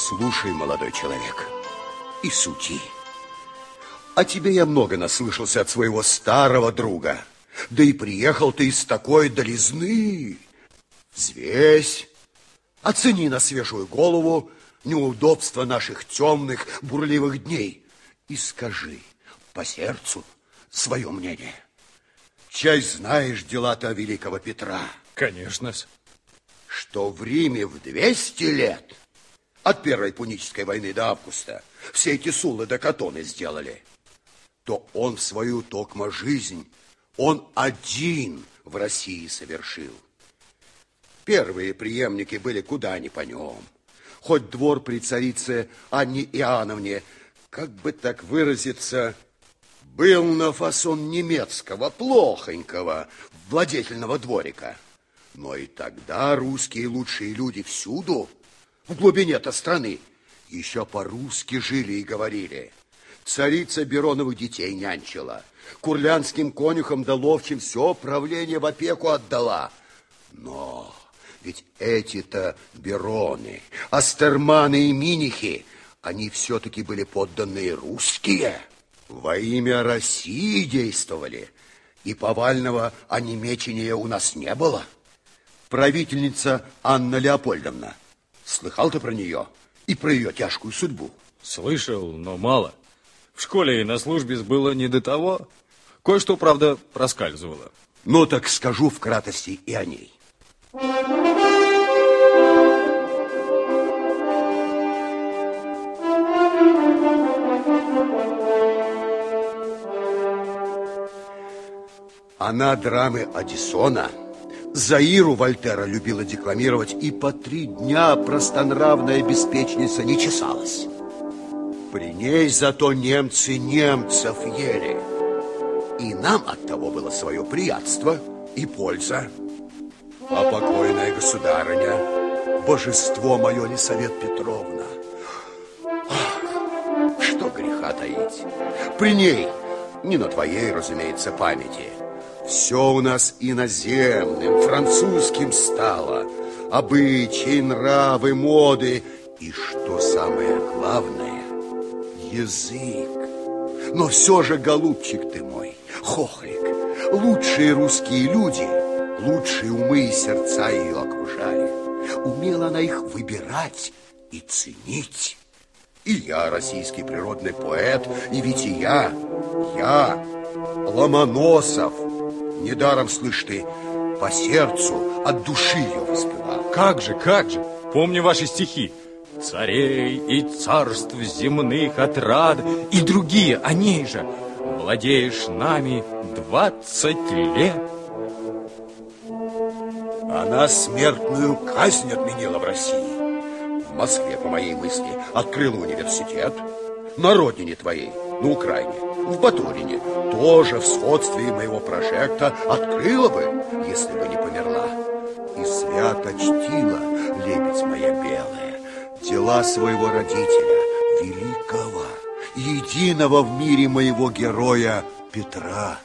Слушай, молодой человек, и сути. О тебе я много наслышался от своего старого друга. Да и приехал ты из такой долизны. Взвесь, оцени на свежую голову неудобства наших темных, бурливых дней и скажи по сердцу свое мнение. Часть знаешь дела-то великого Петра. Конечно. Что в Риме в 200 лет от Первой Пунической войны до августа все эти сулы до катоны сделали, то он свою токмо жизнь, он один в России совершил. Первые преемники были куда ни по нем. Хоть двор при царице Анне Иоанновне, как бы так выразиться, был на фасон немецкого, плохонького, владетельного дворика. Но и тогда русские лучшие люди всюду, в глубине-то страны, еще по-русски жили и говорили. Царица Бероновых детей нянчила, курлянским конюхам да ловчим все правление в опеку отдала. Но ведь эти-то Бероны, Астерманы и Минихи, они все-таки были подданные русские. Во имя России действовали, и повального онемечения у нас не было правительница Анна Леопольдовна. Слыхал ты про нее и про ее тяжкую судьбу? Слышал, но мало. В школе и на службе было не до того. Кое-что, правда, проскальзывало. Ну, так скажу в кратости и о ней. Она драмы Одиссона Заиру Вольтера любила декламировать, и по три дня простонравная беспечница не чесалась. При ней зато немцы немцев ели. И нам от того было свое приятство и польза. А покойная государыня, божество мое Лисавет Петровна, ах, что греха таить. При ней, не на твоей, разумеется, памяти, все у нас иноземным, французским стало. Обычаи, нравы, моды. И что самое главное, язык. Но все же, голубчик ты мой, хохлик, лучшие русские люди, лучшие умы и сердца ее окружали. Умела она их выбирать и ценить. И я, российский природный поэт, и ведь и я, я, Ломоносов, Недаром, слышь ты, по сердцу от души ее воспевал. Как же, как же, помню ваши стихи. Царей и царств земных отрад и другие о ней же. Владеешь нами двадцать лет. Она смертную казнь отменила в России. В Москве, по моей мысли, открыла университет. На родине твоей, на Украине в Батурине, тоже в сходстве моего прожекта открыла бы, если бы не померла. И свято чтила, лебедь моя белая, дела своего родителя, великого, единого в мире моего героя Петра.